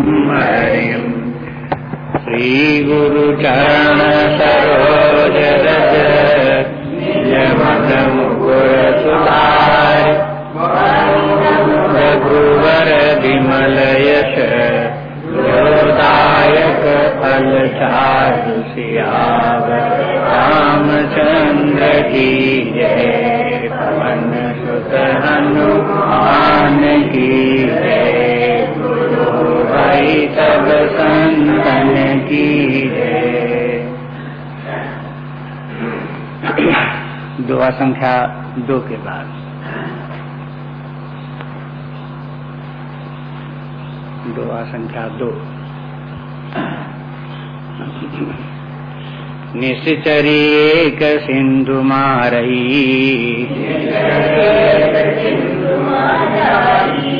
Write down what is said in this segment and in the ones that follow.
हरिम् श्रीगुरुचरण सरोज रज जमन मुकुर सुधार रघुवर विमल यश योदायक फल चारु सियावर रामचंद्र की जय पवन सुत हनुमान की सब संतन की दुआ संख्या दो के बाद। दुआ संख्या दो। निश्चरी एक सिंधु मारही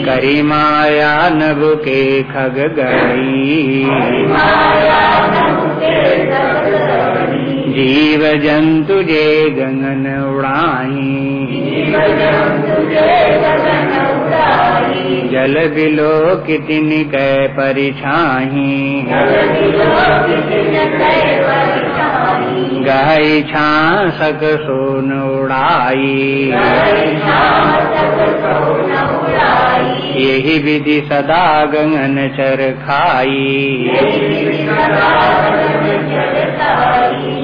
करी माया नभ के खग गई जीव जंतु जे गंगन उड़ाई जल बिलो कितनी कै परिछाही गहई छासक सोन उड़ाई यही विधि सदा गगन चर खाई।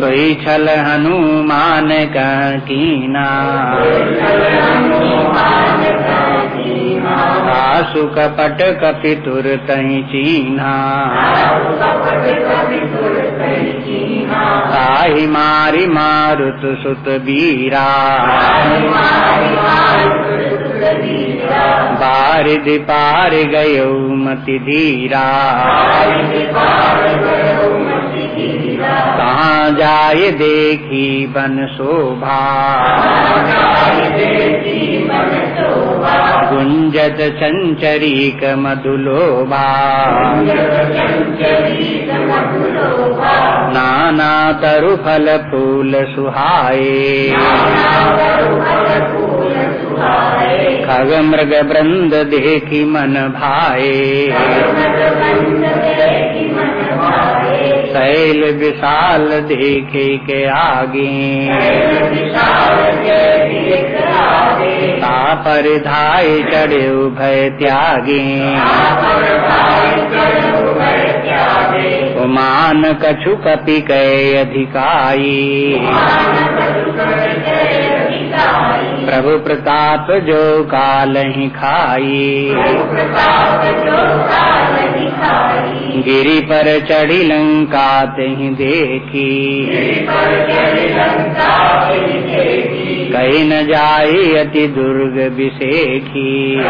सोई छल हनुमान का कीना आसु कपट कपि तुर तही चीन्हा ताहि मारी मारुत सुत बीरा। बारिद पार गयो मति धीरा। कहाँ जाय देखी बन शोभा। गुंजत चंचरीक मधुलोभा। नाना तरु फल फूल सुहाए खग मृग वृंद देखी मन भाए शैल विशाल देखे के आगे परिधाय चढ़े भय त्यागे। उमान कछु कपि कै अधिकाई प्रभु प्रताप जो काल ही खाई। गिरी पर चढ़ी लंका तही देखी। कही न जाई अति दुर्ग विषेखी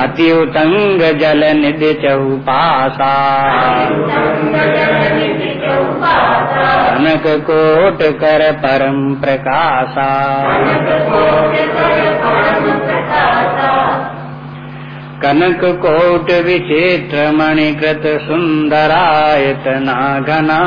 अति उतंग जल निध चहुपासा कनक कोट कर परम प्रकाशा। कनक कोट विचित्र मणिकृत सुंदरायतना घना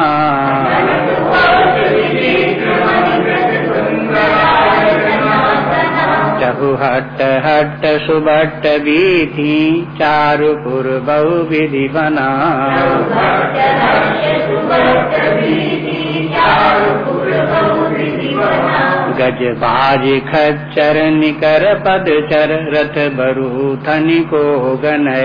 चहु हट हट सुबट बीथी चारु पुर बहु विधि बना गज बाज खच्चर निकर पद चर रथ बरु थनि को गनय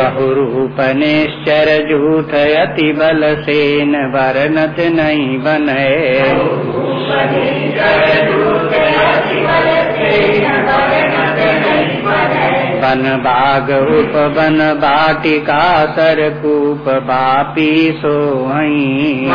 बहुरूप निश्चर जूथ अति बल सेन बरनत नहीं बनय बन बाग उप बन बाटिका सर कूप बापी सोहई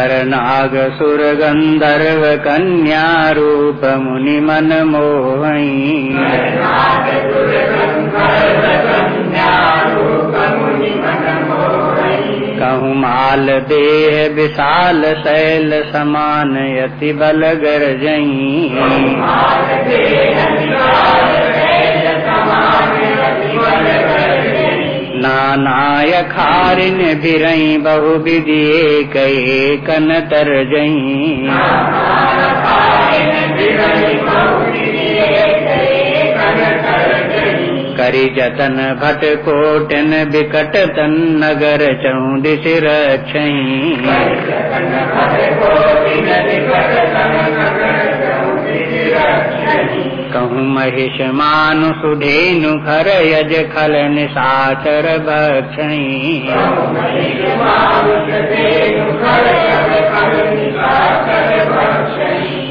नर नाग सुर गंधर्व कन्या रूप मुनि मन मोहई कहूँ माल देह विशाल शैल समान यति बल गर्जई खारिन बिरई बहु विधि कहे कन तर जई करी जतन भट कोटन बिकट तन नगर चौदिश रक्षई कहूँ महिष मानु सुधेनु खर यज खल निशाचर भक्षई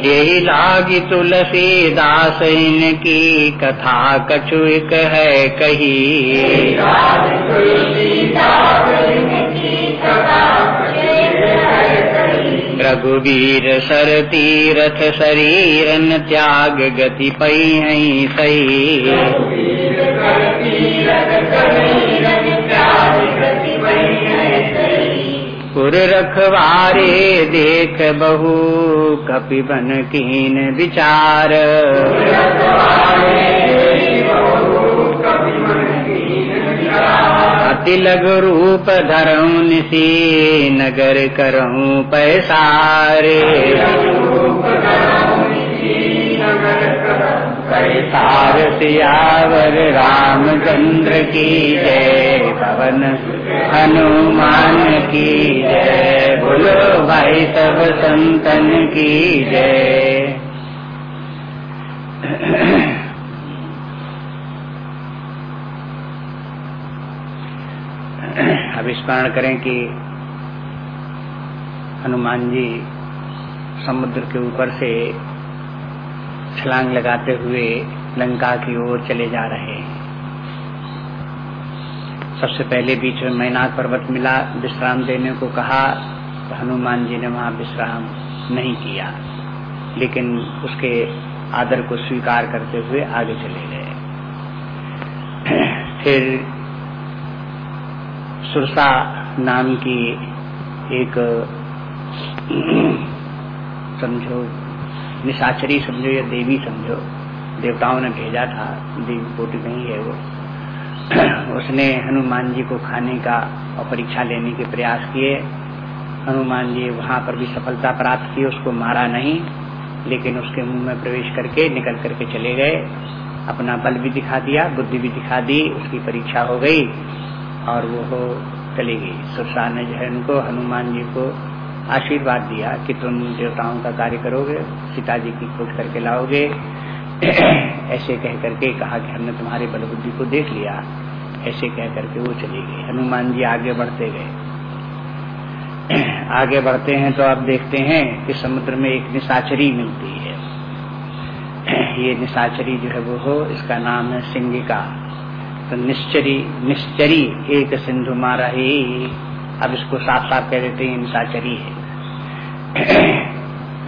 यही लागी तुलसी दास इनकी कथा कछु एक है कही। रघुवीर सर तीरथ शरीरन त्याग गति पई है सही पुर रखवारे देख बहु कपि बन कीन विचार। लघु रूप धरऊ निशी नगर करऊं पैसारे। पैसार सियावर रामचंद्र की जय, पवन हनुमान की जय, बोलो भाई सब संतन की जय। अब स्मरण करें कि हनुमान जी समुद्र के ऊपर से छलांग लगाते हुए लंका की ओर चले जा रहे हैं। सबसे पहले बीच में मैनाक पर्वत मिला, विश्राम देने को कहा तो हनुमान जी ने वहाँ विश्राम नहीं किया, लेकिन उसके आदर को स्वीकार करते हुए आगे चले गए। फिर सुरसा नाम की एक समझो, निशाचरी समझो या देवी समझो, देवताओं ने भेजा था, देवी कोटि नहीं है वो। उसने हनुमान जी को खाने का और परीक्षा लेने के प्रयास किए। हनुमान जी वहाँ पर भी सफलता प्राप्त की, उसको मारा नहीं, लेकिन उसके मुँह में प्रवेश करके निकल करके चले गए। अपना बल भी दिखा दिया, बुद्धि भी दिखा दी, उसकी परीक्षा हो गई। और वो चली गई। सुरसा ने जो है उनको हनुमान जी को आशीर्वाद दिया कि तुम देवताओं का कार्य करोगे सीता जी की खोज करके लाओगे। ऐसे कह करके कहा कि हमने तुम्हारी बलबुद्धि को देख लिया। ऐसे कह करके वो चली गई। हनुमान जी आगे बढ़ते गए। आगे बढ़ते हैं तो आप देखते हैं कि समुद्र में एक निशाचरी मिलती है। ये निशाचरी जो है वो हो, इसका नाम है सिंगिका। तो निश्चरी निश्चरी एक सिंधु मारा ही अब इसको साफ़ साफ़ कह देते हैं निशाचरी है।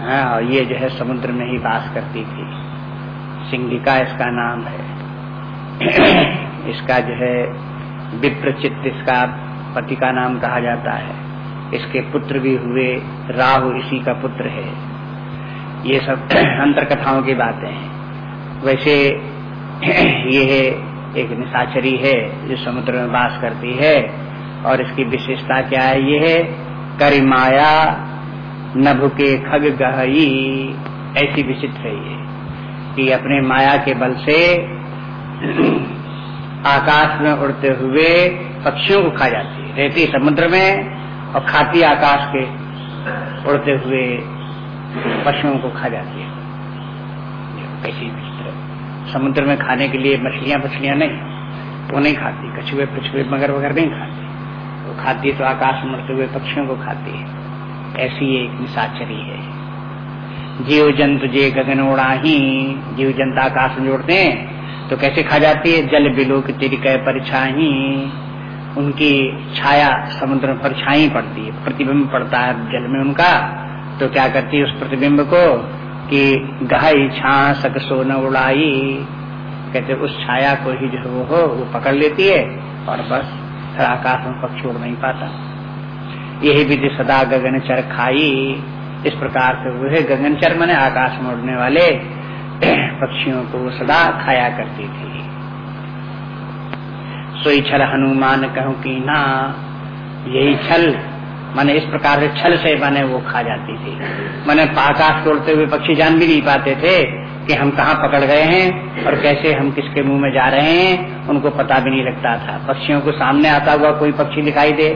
हाँ और ये जो है समुद्र में ही बास करती थी। सिंगिका इसका नाम है। इसका जो है विप्रचित, इसका पति का नाम कहा जाता है। इसके पुत्र भी हुए, राहु इसी का पुत्र है। ये सब अंतर कथाओं की बातें हैं। वैसे ये है एक निशाचरी है, जो समुद्र में वास करती है। और इसकी विशेषता क्या है? ये है, करिमाया नभ के खग गहई ऐसी विचित्र है ये, कि अपने माया के बल से आकाश में उड़ते हुए पक्षियों को खा जाती है। रहती समुद्र में और खाती आकाश के उड़ते हुए पशुओं को खा जाती है। कैसी विचित्र समुद्र में खाने के लिए मछलियाँ मछलियाँ नहीं। वो नहीं खाती, कछुए, पछुए, मगर वगैरह नहीं खाती। वो खाती है तो आकाश में उड़ते हुए पक्षियों को खाती है। ऐसी एक निशाचरी है। जीव जंतु जे गगन उड़ाही, जीव जंतु आकाश में जोड़ते हैं तो कैसे खा जाती है? जल बिलो की तिरिक परछाही उनकी छाया समुद्र में परछाई पड़ती है, प्रतिबिंब पड़ता है जल में उनका। तो क्या करती है उस प्रतिबिंब को? कि सक सो न उड़ाई। कहते, उस छाया को ही जो वो हो, वो पकड़ लेती है और बस फिर आकाश में पक्षी उड़ नहीं पाता। यही विधि सदा गगन चर खाई। इस प्रकार से वह गगनचर मने आकाश में उड़ने वाले पक्षियों को सदा खाया करती थी। सोई छल हनुमान कहूँ की ना, यही छल माने इस प्रकार से छल से माने वो खा जाती थी। मैंने आकाश तोड़ते हुए पक्षी जान भी नहीं पाते थे कि हम कहाँ पकड़ गए हैं और कैसे हम किसके मुँह में जा रहे हैं, उनको पता भी नहीं लगता था। पक्षियों को सामने आता हुआ कोई पक्षी दिखाई दे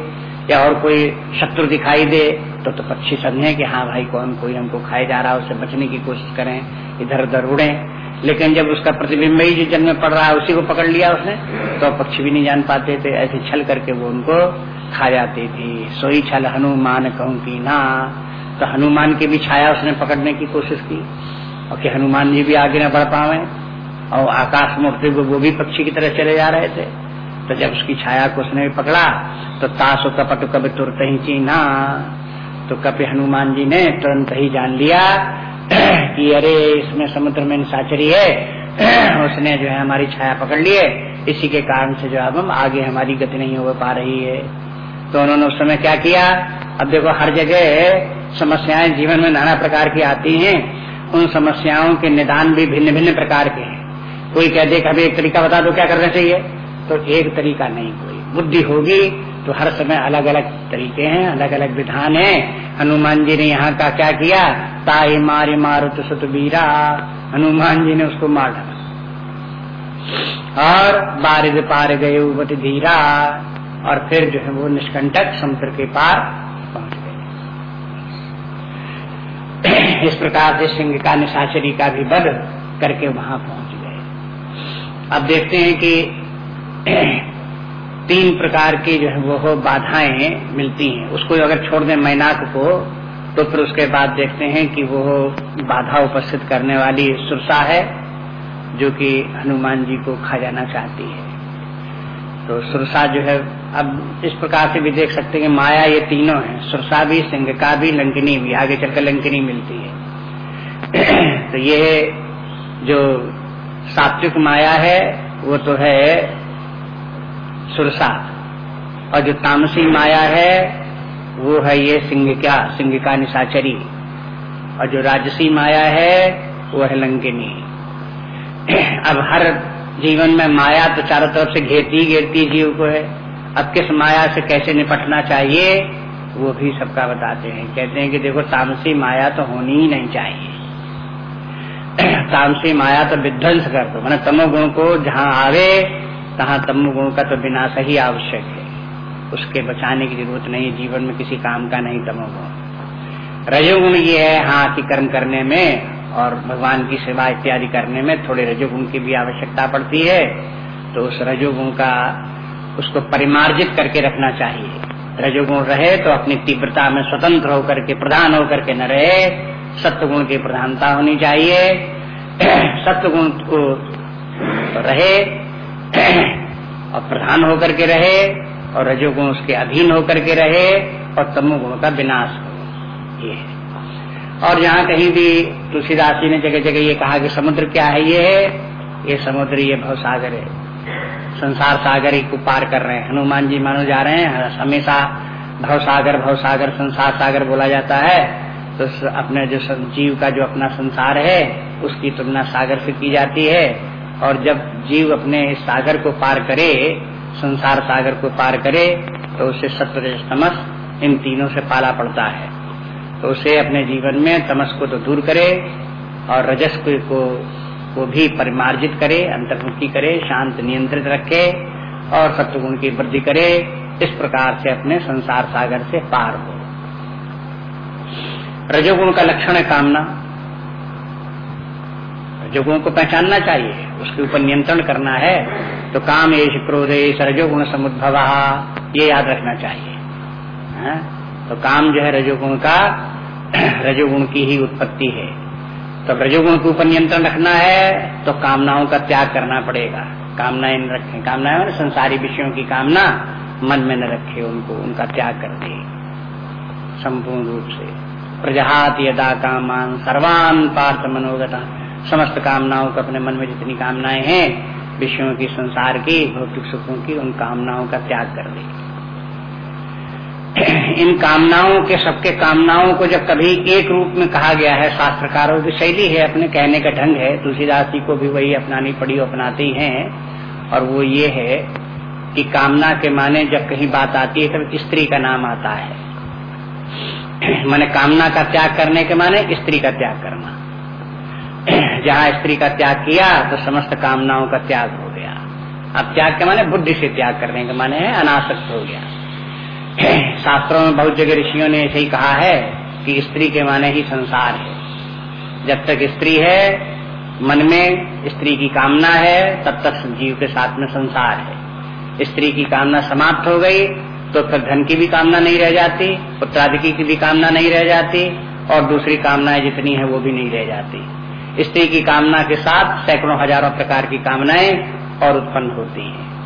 या और कोई शत्रु दिखाई दे तो तो पक्षी समझे कि हाँ भाई कौन कोई हमको खाए जा रहा है, उससे बचने की कोशिश करें इधर उधर उड़े। लेकिन जब उसका प्रतिबिंब ही जो जल में पड़ रहा है, उसी को पकड़ लिया उसने तो पक्षी भी नहीं जान पाते थे। ऐसे छल करके वो उनको खा जाती थी। सोई छल हनुमान कहूँ की ना। तो हनुमान की भी छाया उसने पकड़ने की कोशिश की। और कि हनुमान जी भी आगे न बढ़ पावे। और आकाश में वो भी पक्षी की तरह चले जा रहे थे। तो जब उसकी छाया को उसने पकड़ा तो तासो कपट कभी तुरत ही चीना। तो कपि हनुमान जी ने तुरंत ही जान लिया कि अरे इसमें समुद्र में साचरी है, उसने जो है हमारी छाया पकड़ ली है, इसी के कारण से जो अब हम आगे हमारी गति नहीं हो पा रही है। तो उन्होंने उस समय क्या किया? अब देखो, हर जगह समस्याएँ जीवन में नाना प्रकार की आती हैं। उन समस्याओं के निदान भी भिन्न भिन्न प्रकार के हैं। कोई कह दे हमें एक तरीका बता दो, क्या करना चाहिए? तो एक तरीका नहीं, कोई बुद्धि होगी तो हर समय अलग अलग तरीके हैं अलग अलग विधान है। हनुमान जी ने यहाँ का क्या किया? ताई मारी मारुत सुतबीरा। हनुमान जी ने उसको मार। डाला और बारिद पार गए धीरा। और फिर जो है वो निष्कंटक समुद्र के पार पहुँच गए। इस प्रकार से सिंह का निशाचरी का भी बध करके वहाँ पहुँच गए। अब देखते हैं कि तीन प्रकार की जो है वो बाधाएँ मिलती हैं। उसको अगर छोड़ दें मैनाक को तो फिर उसके बाद देखते हैं कि वो बाधा उपस्थित करने वाली सुरसा है, जो कि हनुमान जी को खा जाना चाहती है। तो सुरसा जो है, अब इस प्रकार से भी देख सकते हैं कि माया ये तीनों है। सुरसा भी, सिंह का भी, लंकिनी भी, आगे चलकर लंकिनी मिलती है। तो ये जो सात्विक माया है, वो तो है सुरसा। और जो तामसी माया है, वो है ये सिंह क्या सिंह का निशाचरी। और जो राजसी माया है, वो है लंकिनी अब हर जीवन में माया तो चारों तरफ़ से घेरती घेरती जीव को है। अब किस माया से कैसे निपटना चाहिए, वो भी सबका बताते हैं। कहते हैं कि देखो, तामसी माया तो होनी ही नहीं चाहिए। तामसी माया तो विध्वंस कर दो। मैंने तमोगुण को जहाँ आवे तहाँ तमोगुण का तो विनाश ही आवश्यक है। उसके बचाने की ज़रूरत नहीं जीवन में किसी काम का नहीं तमोगुण रजोगुण ये है हाँ कि कर्म करने में और भगवान की सेवा इत्यादि करने में थोड़े रजोगुण की भी आवश्यकता पड़ती है तो उस रजोगुण का उसको परिमार्जित करके रखना चाहिए। रजोगुण रहे तो अपनी तीव्रता में स्वतंत्र होकर के, प्रधान होकर के न रहे, सत्वगुण की प्रधानता होनी चाहिए। सत्वगुण को रहे और प्रधान होकर के रहे और रजोगुण उसके अधीन होकर के रहे और तमोगुण का विनाश हो। ये और जहाँ कहीं भी तुलसीदास जी ने जगह जगह ये कहा कि समुद्र क्या है, ये है, ये समुद्र, ये भव सागर है। संसार सागर ही को पार कर रहे हैं। हनुमान जी मानो जा रहे हैं, हमेशा भव सागर भव सागर संसार सागर बोला जाता है। तो अपने जो जीव का जो अपना संसार है, उसकी तुलना सागर से की जाती है। और जब जीव अपने सागर को पार करे संसार सागर को पार करे तो उसे सत्य तमस इन तीनों से पाला पड़ता है। तो उसे अपने जीवन में तमस को तो दूर करे और रजस को, को को भी परिमार्जित करे अंतर्मुखी करे शांत नियंत्रित रखे और सत्वगुण की वृद्धि करे इस प्रकार से अपने संसार सागर से पार हो। रजोगुण का लक्षण है कामना। रजोगुण को पहचानना चाहिए, उसके ऊपर नियंत्रण करना है तो काम एश क्रोध रजोगुण समुद्भव, ये याद रखना चाहिए। है? हाँ? तो काम जो है रजोगुण का, रजोगुण की ही उत्पत्ति है। तो रजोगुण के ऊपर नियंत्रण रखना है तो कामनाओं का त्याग करना पड़ेगा। कामनाएँ न रखें। कामनाएँ संसारी विषयों की कामना मन में न रखे, उनको, उनका त्याग कर दे। संपूर्ण रूप से। प्रजहात यदा कामान सर्वान पार्थ मनोगता समस्त कामनाओं को अपने मन में जितनी कामनाएँ हैं, विषयों की, संसार की, भौतिक सुखों की, उन कामनाओं का त्याग कर दे। इन कामनाओं के, सबके कामनाओं को जब कभी एक रूप में कहा गया है, शास्त्रकारों की शैली है, अपने कहने का ढंग है, तुलसीदास जी को भी वही अपनानी पड़ी अपनाती हैं, और वो ये है कि कामना के माने जब कहीं बात आती है, तब स्त्री का नाम आता है। माने कामना का त्याग करने के माने स्त्री का त्याग करना। जहाँ स्त्री का त्याग किया तो समस्त कामनाओं का त्याग हो गया। अब त्याग के माने बुद्धि से त्याग करने के माने है अनासक्त हो गया। शास्त्रों में बहुत जगह ऋषियों ने ऐसे ही कहा है कि स्त्री के माने ही संसार है। जब तक स्त्री है, मन में स्त्री की कामना है, तब तक जीव के साथ में संसार है। स्त्री की कामना समाप्त हो गई तो फिर धन की भी कामना नहीं रह जाती पुत्राधिकी की भी कामना नहीं रह जाती, और दूसरी कामनाएँ जितनी है वो भी नहीं रह जाती। स्त्री की कामना के साथ सैकड़ों हज़ारों प्रकार की कामनाएँ और उत्पन्न होती हैं।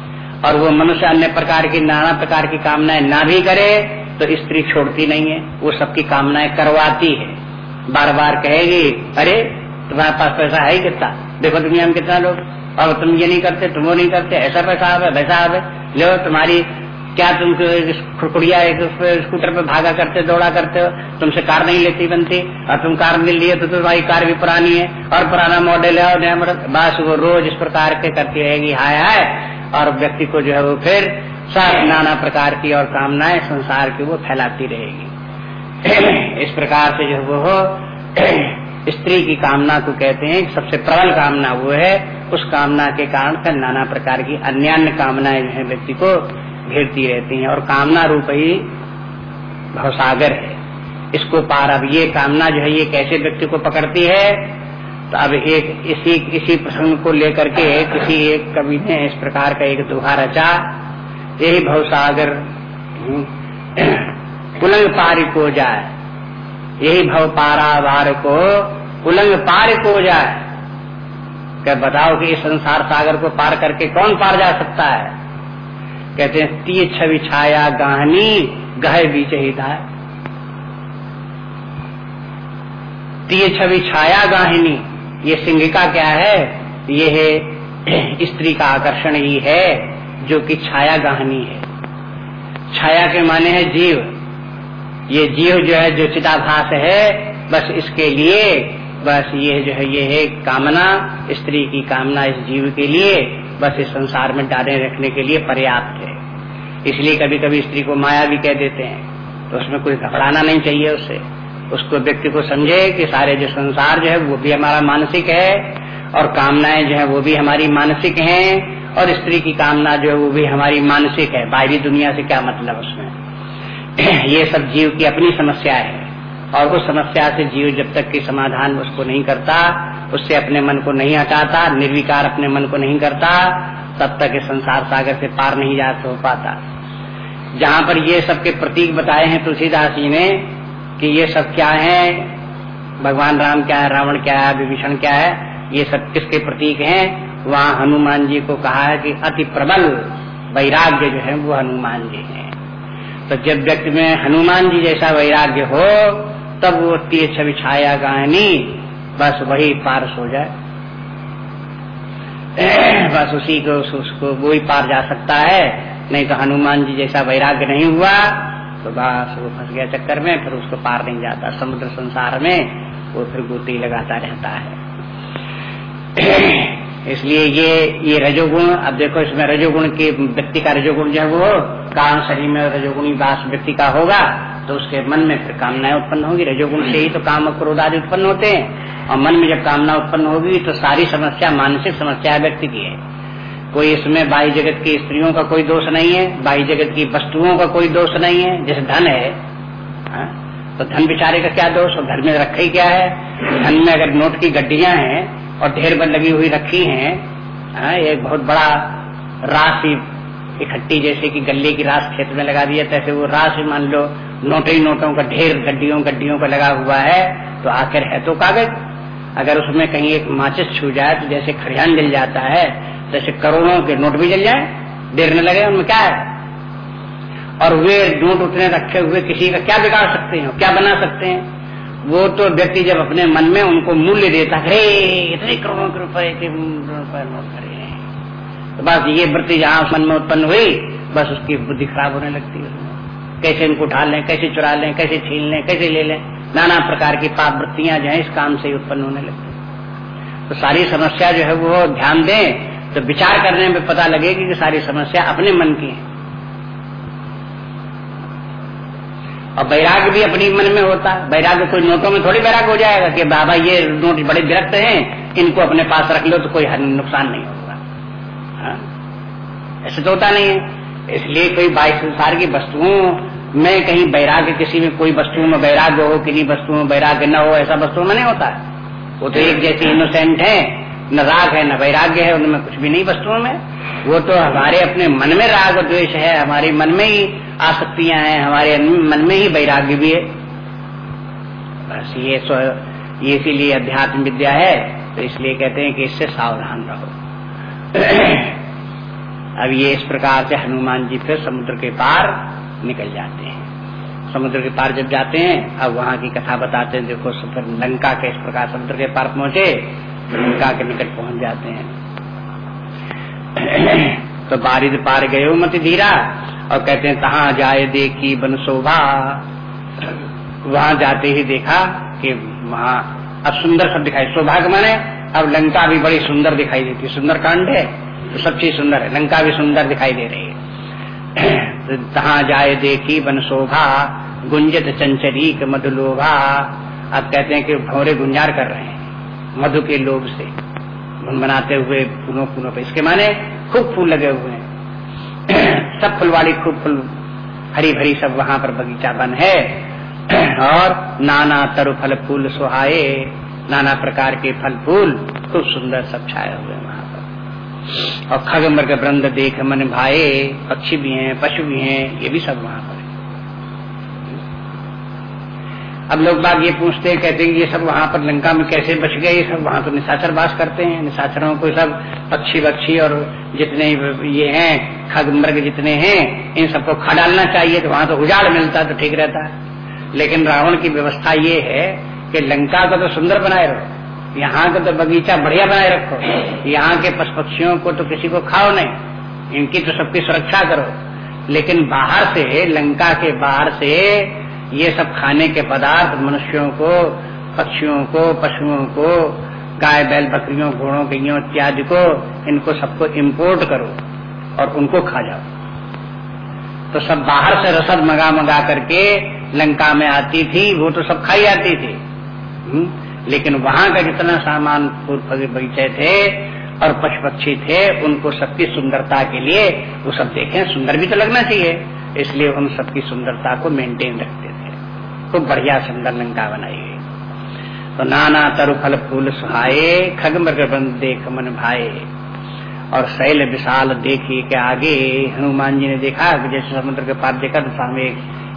और वो मनुष्य अन्य प्रकार की, नाना प्रकार की कामनाएँ ना भी करे तो स्त्री छोड़ती नहीं है। वो सबकी कामनाएँ करवाती है। बार बार कहेगी, अरे, तुम्हारे पास पैसा है ही कितना? देखो दुनिया में कितना लोग। और तुम ये नहीं करते, तुम वो नहीं करते, ऐसा पैसा आवे, वैसा आवे। लो, तुम्हारी क्या तुम खुड़कुड़िया एक स्कूटर पे भागा करते, दौड़ा करते हो? तुमसे कार नहीं लेती बनती। और तुम कार मिल लिए तो तुम्हारी कार भी पुरानी है। और पुराना मॉडल है और नया बस वो रोज इस प्रकार के करती रहेगी। हाय हाय। और व्यक्ति को जो है वो फिर सब नाना प्रकार की और कामनाएँ संसार की वो फैलाती रहेगी। इस प्रकार से जो वो स्त्री की कामना को कहते हैं सबसे प्रबल कामना वो है। उस कामना के कारण फिर नाना प्रकार की अन्य कामनाएँ जो है व्यक्ति को घेरती रहती हैं और कामना रूप ही भवसागर है। इसको पार अब ये कामना जो है, ये कैसे व्यक्ति को पकड़ती है? तो अब एक इसी इसी प्रसंग को लेकर के किसी एक कवि ने इस प्रकार का एक दोहा रचा। यही भवसागर उलंग पार को जाए। यही भव पारावार को उलंग पार को जाए। क्या बताओ कि इस संसार सागर को पार करके कौन पार जा सकता है? कहते हैं, तीय छवि छाया गाहनी गह बीच ही। था छवि छाया गाहिनी, ये सिंगिका क्या है? ये है, स्त्री का आकर्षण ही है, जो कि छाया गाहनी है। छाया के माने है जीव। ये जीव जो है, जो चिताभास है, बस इसके लिए, बस ये जो है, ये है कामना, स्त्री की कामना इस जीव के लिए। बस इस संसार में डाले रखने के लिए पर्याप्त है। इसलिए कभी कभी स्त्री को माया भी कह देते हैं तो उसमें कोई घबराना नहीं चाहिए उससे उसको व्यक्ति को समझे कि सारे जो संसार जो है, वो भी हमारा मानसिक है, और कामनाएँ जो है, वो भी हमारी मानसिक हैं, और स्त्री की कामना जो है, वो भी हमारी मानसिक है। बाहरी दुनिया से क्या मतलब उसमें? ये सब जीव की अपनी समस्या है, और उस समस्या से जीव जब तक की समाधान उसको नहीं करता उससे अपने मन को नहीं हटाता, निर्विकार अपने मन को नहीं करता, तब तक इस संसार सागर से पार नहीं जा हो पाता। जहाँ पर ये सबके प्रतीक बताए हैं तुलसीदास जी ने कि ये सब क्या है, भगवान राम क्या है, रावण क्या है, विभीषण क्या है, ये सब किसके प्रतीक हैं? वहाँ हनुमान जी को कहा है कि अति प्रबल वैराग्य जो है वो हनुमान जी हैं। तो जब व्यक्ति में हनुमान जी जैसा वैराग्य हो, तब वो तीर छवि छाया गायनी बस वही पारस हो जाए। बस उसी को उसको वो ही पार जा सकता है। नहीं तो हनुमान जी जैसा वैराग्य नहीं हुआ तो बस वो फंस गया चक्कर में, फिर उसको पार नहीं जाता। समुद्र संसार में वो फिर गोती लगाता रहता है। इसलिए ये ये रजोगुण, अब देखो इसमें रजोगुण के व्यक्ति का रजोगुण जो है वो कारण शरीर में रजोगुणी वास व्यक्ति का होगा तो उसके मन में फिर कामनाएँ उत्पन्न होगी। रजोगुण से ही तो काम क्रोध आदि उत्पन्न होते हैं। और मन में जब कामना उत्पन्न होगी तो सारी समस्या मानसिक समस्या व्यक्ति की है। कोई इसमें बाह्य जगत की स्त्रियों का कोई दोष नहीं है बाह्य जगत की वस्तुओं का कोई दोष नहीं है। जैसे धन है हा? तो धन बिचारे का क्या दोष? और घर में रखा क्या है? धन में अगर नोट की गड्डिया हैं और ढेर पर लगी हुई रखी हैं हाँ, एक बहुत बड़ा राशि इकट्ठी जैसे कि गले की रास खेत में लगा दिया तैसे वो राशि मान लो नोटों नोटों का ढेर गड्डियों गड्डियों का लगा हुआ है तो आखिर है तो कागज़। अगर उसमें कहीं एक माचिस छू जाए तो जैसे खरियान जल जाता है, जैसे करोड़ों के नोट भी जल जाए देर न लगे उनमें क्या है? और वे नोट उतने रखे हुए किसी का क्या बिगाड़ सकते हैं, क्या बना सकते हैं? वो तो व्यक्ति जब अपने मन में उनको मूल्य देता है इतने करोड़ों के रुपए के रुपए नोट करे। तो बस ये वृत्ति जहाँ मन में उत्पन्न हुई, बस उसकी बुद्धि खराब होने लगती है। कैसे इनको उठा लें, कैसे चुरा लें, कैसे छीन लें, कैसे ले लें? नाना प्रकार की पाप वृत्तियाँ जो है, इस काम से उत्पन्न होने लगती तो सारी समस्या जो है वो ध्यान दें तो विचार करने में पता लगेगी कि सारी समस्या अपने मन की है। और बैराग भी अपनी मन में होता है। वैराग्य कोई नोटों में थोड़ी बैराग हो जाएगा कि बाबा ये नोट बड़े विरक्त हैं, इनको अपने पास रख लो तो कोई नुकसान नहीं होगा। हाँ? ऐसे तो होता नहीं है। इसलिए कोई बाई संसार की वस्तुओं में कहीं वैराग्य किसी में, कोई वस्तुओं में वैराग्य हो किसी वस्तुओं में वैराग्य न हो, ऐसा वस्तुओं में नहीं होता। है वो तो एक जैसी इनोसेंट है, न राग है, न वैराग्य है, उनमें कुछ भी नहीं वस्तुओं में। वो तो हमारे अपने मन में राग द्वेष है, हमारे मन में ही आसक्तियाँ हैं, हमारे मन में ही वैराग्य भी है। बस ये ये इसीलिए अध्यात्म विद्या है तो इसलिए कहते हैं कि इससे सावधान रहो। अब ये इस प्रकार से हनुमान जी फिर समुद्र के पार निकल जाते हैं। समुद्र के पार जब जाते हैं, अब वहाँ की कथा बताते हैं, देखो फिर लंका के इस प्रकार समुद्र के पार पहुँचे, लंका के निकट पहुँच जाते हैं। तो बारिद पार गए मत धीरा, और कहते हैं कहा जाए देखी बन शोभा। वहाँ जाते ही देखा कि वहाँ अब सुंदर सब दिखाई सौभाग्य माने अब लंका भी बड़ी सुंदर दिखाई देती सुंदर कांड है तो सब चीज़ सुंदर है। लंका भी सुंदर दिखाई दे रही है। तहा जाए देखी बन शोभा, गुंजत चंचरीक मधुलोभा अब कहते हैं कि भौरे गुंजार कर रहे हैं, मधु के लोभ से। बनाते हुए फूलों फूलों पे। इसके माने खूब फूल लगे हुए हैं। सब फुलवाड़ी खूब फूल, हरी भरी सब वहाँ पर बगीचा बन है। और नाना तरु फल फूल सुहाए। नाना प्रकार के फल फूल, खूब सुंदर सब छाए हुए वहाँ। पर और खग मृग वृंद देख मन भाए, पक्षी भी हैं, पशु भी हैं, ये भी सब वहाँ पर अब लोग बात ये पूछते हैं, कहते हैं ये सब वहाँ पर लंका में कैसे बच गए? ये सब वहाँ तो निशाचर बास करते हैं। निशाचरों को सब पक्षी वक्षी और जितने ये हैं खग मृग जितने हैं, इन सबको खा डालना चाहिए तो वहाँ तो उजाड़ मिलता तो ठीक रहता। लेकिन रावण की व्यवस्था ये है कि लंका को तो सुंदर बनाए रखो यहाँ का तो बगीचा बढ़िया बनाए रखो। यहाँ के पशु पक्षियों को तो किसी को खाओ नहीं। इनकी तो सबकी सुरक्षा करो। लेकिन बाहर से, लंका के बाहर से ये सब खाने के पदार्थ मनुष्यों को, पक्षियों को, पशुओं को, गाय, बैल, बकरियों, घोड़ों गैयों इत्यादि को, इनको सबको इम्पोर्ट करो और उनको खा जाओ। तो सब बाहर से रसद मंगा मंगा करके लंका में आती थी, वो तो सब खाई आती थी। हुँ? लेकिन वहाँ का जितना सामान फूल बगीचे थे और पशु पक्षी थे, उनको सबकी सुंदरता के लिए वो सब देखें, सुंदर भी तो लगना चाहिए। इसलिए हम सबकी सुंदरता को मेंटेन रखते थे। खूब तो बढ़िया सुंदर लंका बनाई गई। तो नाना तरु फल फूल सुहाये खग मृग देख मन भाए। और शैल विशाल देखिए के आगे हनुमान जी ने देखा जैसे समुद्र के पार देखा तो सामने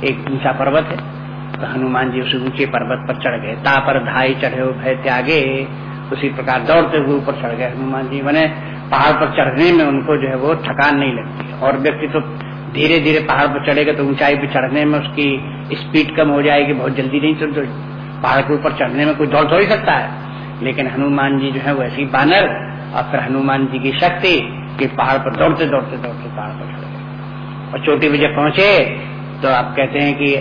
एक ऊँचा पर्वत है। तो हनुमान जी उस ऊँचे पर्वत पर चढ़ गए। ता पर धाई चढ़े भय त्यागे, उसी प्रकार दौड़ते हुए ऊपर चढ़ गए हनुमान जी। मैंने पहाड़ पर चढ़ने में उनको जो है वो थकान नहीं लगती। और व्यक्ति तो धीरे धीरे पहाड़ पर चढ़ेगा तो ऊंचाई पर चढ़ने में उसकी स्पीड कम हो जाएगी, बहुत जल्दी नहीं चल पहाड़ के ऊपर चढ़ने में कोई दौड़ थोड़ी सकता है। लेकिन हनुमान जी जो है वो ऐसी बानर और फिर हनुमान जी की शक्ति कि पहाड़ पर दौड़ते दौड़ते दौड़ते पहाड़ पर चढ़ गए। और चोटी पे जब पहुँचे तो आप कहते हैं कि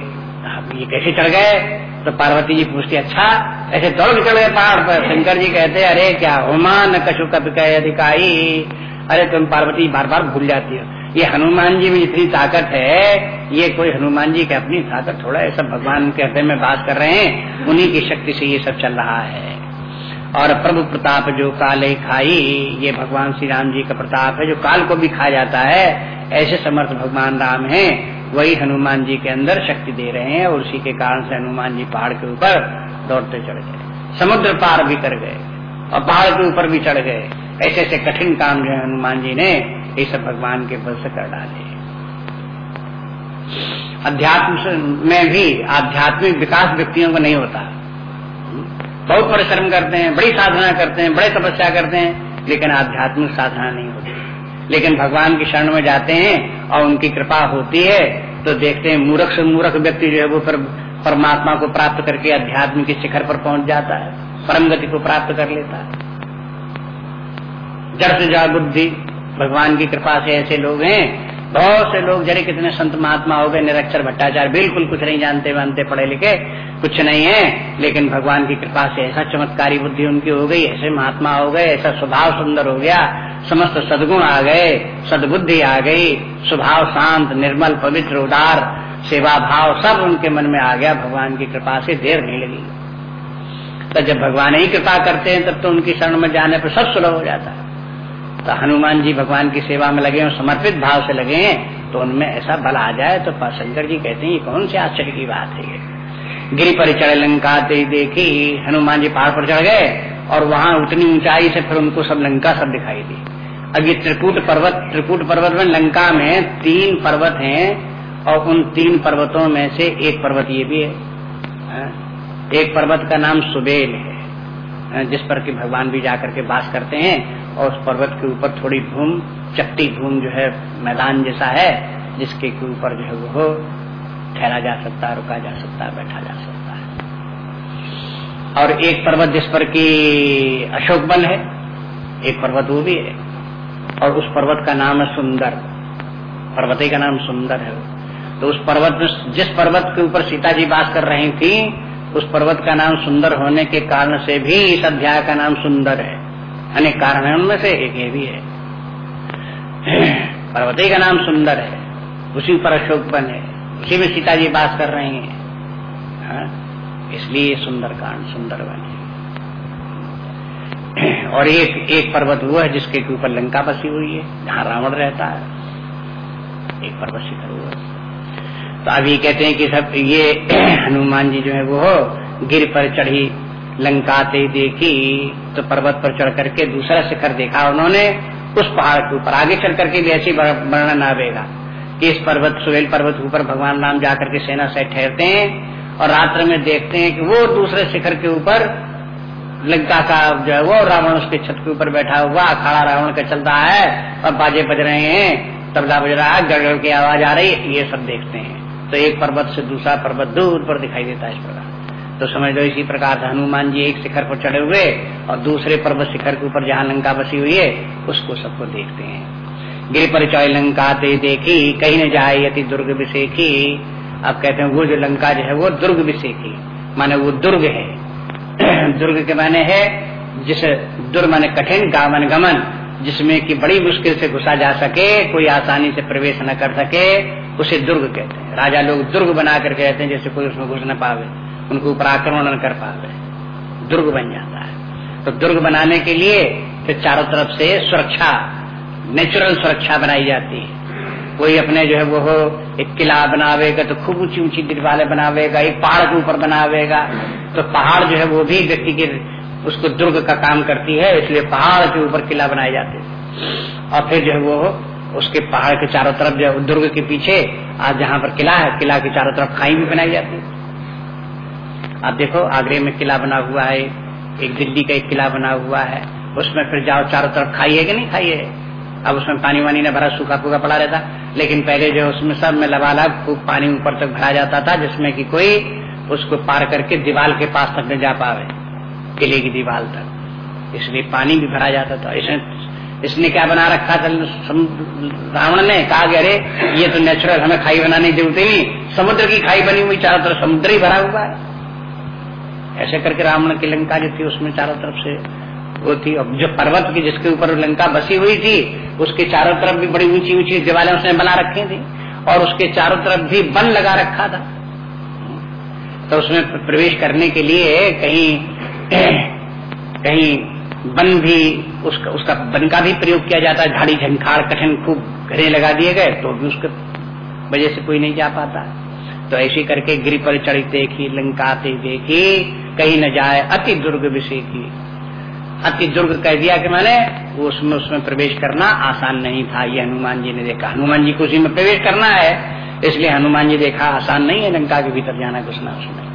ये कैसे चढ़ गए? तो पार्वती जी पूछती अच्छा ऐसे दौड़ चढ़ गए पहाड़ पर? शंकर जी कहते, अरे, क्या होमा न कशु कप अधिकारी? अरे, तुम पार्वती बार बार भूल जाती हो। ये हनुमान जी में इतनी ताकत है, ये कोई हनुमान जी की अपनी ताकत थोड़ा है, सब भगवान के हृदय में बात कर रहे हैं, उन्हीं की शक्ति से ये सब चल रहा है। और प्रभु प्रताप जो काले खाई, ये भगवान श्री राम जी का प्रताप है, जो काल को भी खा जाता है, ऐसे समर्थ भगवान राम हैं। वही हनुमान जी के अंदर शक्ति दे रहे हैं और उसी के कारण से हनुमान जी पहाड़ के ऊपर दौड़ते चढ़ गए। समुद्र पार भी कर गए और पहाड़ के ऊपर भी चढ़ गए। ऐसे ऐसे कठिन काम जो है हनुमान जी ने, ये सब भगवान के बल से कर डाले। अध्यात्म में भी आध्यात्मिक विकास व्यक्तियों को नहीं होता। बहुत परिश्रम करते हैं, बड़ी साधना करते हैं, बड़े तपस्या करते हैं, लेकिन आध्यात्मिक साधना नहीं होती। लेकिन भगवान की शरण में जाते हैं और उनकी कृपा होती है तो देखते हैं मूर्ख से मूर्ख व्यक्ति जो है वो फिर परमात्मा को प्राप्त करके अध्यात्म के शिखर पर पहुँच जाता है, परम गति को प्राप्त कर लेता है। जड़ से जा बुद्धि, भगवान की कृपा से ऐसे लोग हैं, बहुत से लोग जरे कितने संत महात्मा हो गए, निरक्षर भट्टाचार्य, बिल्कुल कुछ नहीं जानते मानते, पढ़े लिखे, कुछ नहीं है, लेकिन भगवान की कृपा से ऐसा चमत्कारी बुद्धि उनकी हो गई, ऐसे महात्मा हो गए, ऐसा स्वभाव सुंदर हो गया समस्त सदगुण आ गए, सदबुद्धि आ गई स्वभाव शांत, निर्मल, पवित्र, उदार, सेवा भाव सब उनके मन में आ गया, भगवान की कृपा से देर नहीं लगी। तो जब भगवान ही कृपा करते हैं, तब तो उनकी शरण में जाने पर सब सुलभ हो जाता है। तो हनुमान जी भगवान की सेवा में लगे समर्पित भाव से लगे तो उनमें ऐसा बल आ जाए तो शंकर जी कहते हैं कौन से आश्चर्य की बात है ये? गिरी पर चढ़ लंका देखी, हनुमान जी पहाड़ पर चढ़ गए, और वहाँ उतनी ऊंचाई से फिर उनको सब लंका सब दिखाई दी। अब ये त्रिकूट पर्वत त्रिकूट पर्वत में लंका में तीन पर्वत हैं और उन तीन पर्वतों में से एक पर्वत ये भी है। हाँ? एक पर्वत का नाम सुबेल है। हाँ, जिस पर कि भगवान भी जाकर के बास करते हैं और उस पर्वत के ऊपर थोड़ी भूम चट्टी भूम जो है मैदान जैसा है जिसके ऊपर जो है वो ठहरा जा सकता है रुका जा सकता है बैठा जा सकता है। और एक पर्वत जिस पर की अशोक बल है एक पर्वत वो भी है। और उस पर्वत का नाम है सुंदर। पर्वत का नाम सुंदर है। तो उस पर्वत में जिस पर्वत के ऊपर सीता जी बास कर रही थी, उस पर्वत का नाम सुंदर होने के कारण से भी इस अध्याय का नाम सुंदर है। अनेक कारण है, उनमें से एक ये भी है। पर्वती का नाम सुंदर है। उसी पर अशोक बन। है उसी में सीता जी बास कर रहे हैं। हाँ? इसलिए सुंदर कांड सुंदर बन। है और एक एक पर्वत वो है जिसके ऊपर लंका बसी हुई है, जहाँ रावण रहता है। एक पर्वत शिखर हुआ तो अभी कहते हैं कि सब, ये हनुमान जी जो है वो गिर पर चढ़ी, लंका ते देखी तो पर्वत पर चढ़ करके दूसरा शिखर देखा उन्होंने, उस पहाड़ के ऊपर। आगे चढ़ करके भी ऐसी वर्णन आवेगा कि इस पर्वत, सुहेल पर्वत ऊपर भगवान राम जाकर के सेना से ठहरते हैं और रात्र में देखते हैं कि वो दूसरे शिखर के ऊपर लंका का जो है वो रावण उसके छत के ऊपर बैठा हुआ, अखाड़ा रावण का चलता है, और बाजे बज रहे हैं तबला बज रहा है, गड़गड़ की आवाज़ आ रही है ये सब देखते हैं। तो एक पर्वत से दूसरा पर्वत दूर पर दिखाई देता है इस प्रकार। तो समझ लो इसी प्रकार से हनुमान जी एक शिखर पर चढ़े हुए, और दूसरे पर्वत शिखर के ऊपर जहाँ लंका बसी हुई है, उसको सबको देखते हैं। गिर पर चौय लंका ते देखी, कहीं न जाए यति दुर्ग विषेखी अब कहते हैं, वो जो लंका जो है, वो दुर्ग विषेखी माने वो दुर्ग है। दुर्ग के माने है, जिस दुर्ग माने कठिन गावन गमन, जिसमें कि बड़ी मुश्किल से घुसा जा सके, कोई आसानी से प्रवेश न कर सके, उसे दुर्ग कहते हैं। राजा लोग दुर्ग बना कर कहते हैं जैसे कोई उसमें घुस न पावे, उनको ऊपर आक्रमण न कर पावे। दुर्ग बन जाता है। तो दुर्ग बनाने के लिए फिर चारों तरफ़ से सुरक्षा नेचुरल सुरक्षा बनाई जाती है। कोई अपने जो है वो हो, एक किला बनावेगा तो खूब ऊँची ऊँची दीवारें बनावेगा, एक पहाड़ के ऊपर बनावेगा तो पहाड़ जो है वो भी व्यक्ति के, उसको दुर्ग का काम करती है, इसलिए पहाड़ के ऊपर किला बनाए जाते थे और फिर जो है वो उसके पहाड़ के चारों तरफ़ जो दुर्ग के पीछे, आज जहाँ पर किला है, किला के चारों तरफ़ खाई भी बनाई जाती है। आप देखो, आगरे में किला बना हुआ है, एक दिल्ली का एक किला बना हुआ है, उसमें फिर जाओ, चारों तरफ़ खाई है कि नहीं खाई है? अब उसमें पानी वानी ने भरा, सूखा फूखा पड़ा रहता। लेकिन पहले जो उसमें सब में लबालब, खूब पानी ऊपर तक भरा जाता था, जिसमें कि कोई उसको पार करके दीवार के पास तक न जा पावे, किले की दीवार तक। इसलिए पानी भी भरा जाता था। इसने इसने क्या बना रखा था? रावण ने कहा कि अरे, ये तो नेचुरल हमें खाई बनाने की ज़रूरत नहीं। समुद्र की खाई बनी हुई चारों तरफ़ समुद्र ही भरा हुआ है। ऐसे करके रावण की लंका जो थी, उसमें चारों तरफ़ से वो थी। और जो पर्वत की, जिसके ऊपर लंका बसी हुई थी, उसके चारों तरफ़ भी बड़ी ऊँची ऊँची दीवारें उसने बना रखी थी। और उसके चारों तरफ़ भी वन लगा रखा था। तो उसमें प्रवेश करने के लिए कहीं कहीं बन भी, उसका उसका वन का भी प्रयोग किया जाता है। झाड़ी, झंखाड़, कठिन खूब घरे लगा दिए गए तो भी उसके वजह से कोई नहीं जा पाता। तो ऐसी करके गिर पर चढ़ी देखी लंकाते, देखी, कहीं न जाए, अति दुर्ग विषय की। अति दुर्ग कह दिया कि मैंने उसमें उसमें प्रवेश करना आसान नहीं था। ये हनुमान जी ने देखा। हनुमान जी को उसी में प्रवेश करना है। इसलिए हनुमान जी देखा, आसान नहीं है लंका के भीतर जाना घुसना उसमें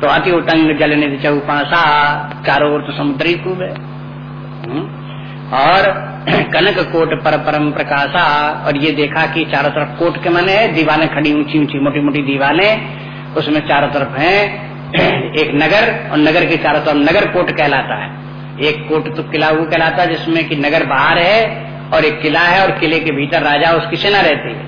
तो अति उतंग जल निधि चौपासा, चारों ओर तो समुद्री खूब है। हम्म। और कनक कोट पर परम प्रकाशा, और ये देखा कि चारों तरफ़ कोट के माने दीवाने खड़ी ऊँची ऊँची मोटी मोटी दीवाने, उसमें चारों तरफ़ है। एक नगर, और नगर के चारों तरफ़ नगर कोट कहलाता है। एक कोट तो किला वो कहलाता है जिसमें कि नगर बाहर है, और एक किला है, और किले के भीतर राजा उसकी सेना रहती है।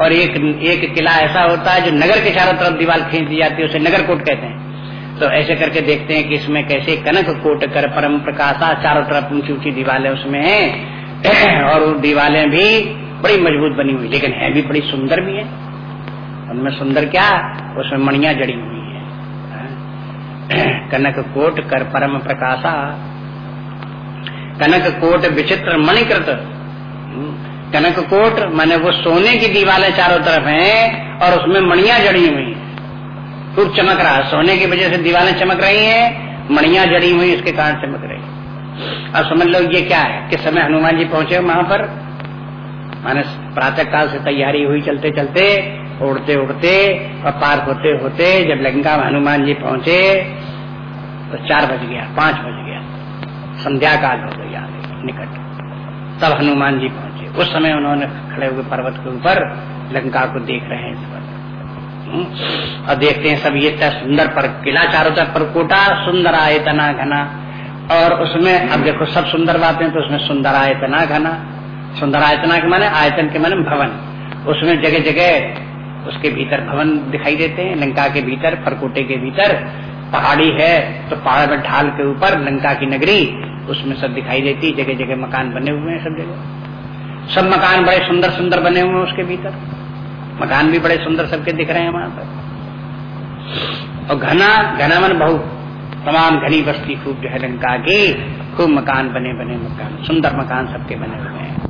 और एक एक किला ऐसा होता है जो नगर के चारों तरफ़ दीवार खींच दी जाती है, उसे नगर कोट कहते हैं। तो ऐसे करके देखते हैं कि इसमें कैसे कनक कोट कर परम प्रकाशा चारों तरफ़ ऊँची ऊँची दीवारें उसमें है। और वो दीवालें भी बड़ी मज़बूत बनी हुई, लेकिन है भी बड़ी सुंदर भी है। उनमें सुंदर क्या? उसमें मणिया जड़ी हुई है। कनक कोट कर परम प्रकाशा। कनक कोट विचित्र मणिकृत। कनक कोट, माने वो सोने की दीवारें चारों तरफ़ हैं और उसमें मणिया जड़ी हुई है। खूब चमक रहा सोने की वजह से दीवारें चमक रही हैं, मणिया जड़ी हुई इसके कारण चमक रही अब समझ लो ये क्या है? किस समय हनुमान जी पहुँचे वहाँ पर? माने प्रातः काल से तैयारी हुई चलते चलते, उड़ते उड़ते, और पार होते होते जब लंका में हनुमान जी पहुँचे तो चार बज गया, पाँच बज गया। संध्या काल हो गई आगे, निकट। तब हनुमान जी पहुँचे। उस समय उन्होंने खड़े हुए पर्वत के ऊपर लंका को देख रहे हैं इस पर। हम्म। और देखते हैं सब ये सुंदर पर किला चारों तरफ़ पर कोटा सुंदर आयतना घना। और उसमें अब देखो सब सुंदर बातें तो उसमें सुंदर आयतना घना। सुंदर आयतना के माने आयतन के माने भवन। उसमें जगह जगह उसके भीतर भवन दिखाई देते हैं। लंका के भीतर, परकोटे के भीतर पहाड़ी है तो पहाड़ में ढाल के ऊपर लंका की नगरी उसमें सब दिखाई देती जगह जगह मकान बने हुए हैं सब जगह। सब मकान बड़े सुंदर सुंदर बने हुए हैं उसके भीतर। मकान भी बड़े सुंदर सबके दिख रहे हैं वहाँ पर। और घना घना मन बहुत, तमाम घनी बस्ती खूब जो है लंका की, खूब मकान बने बने मकान, सुंदर मकान सबके बने हुए हैं।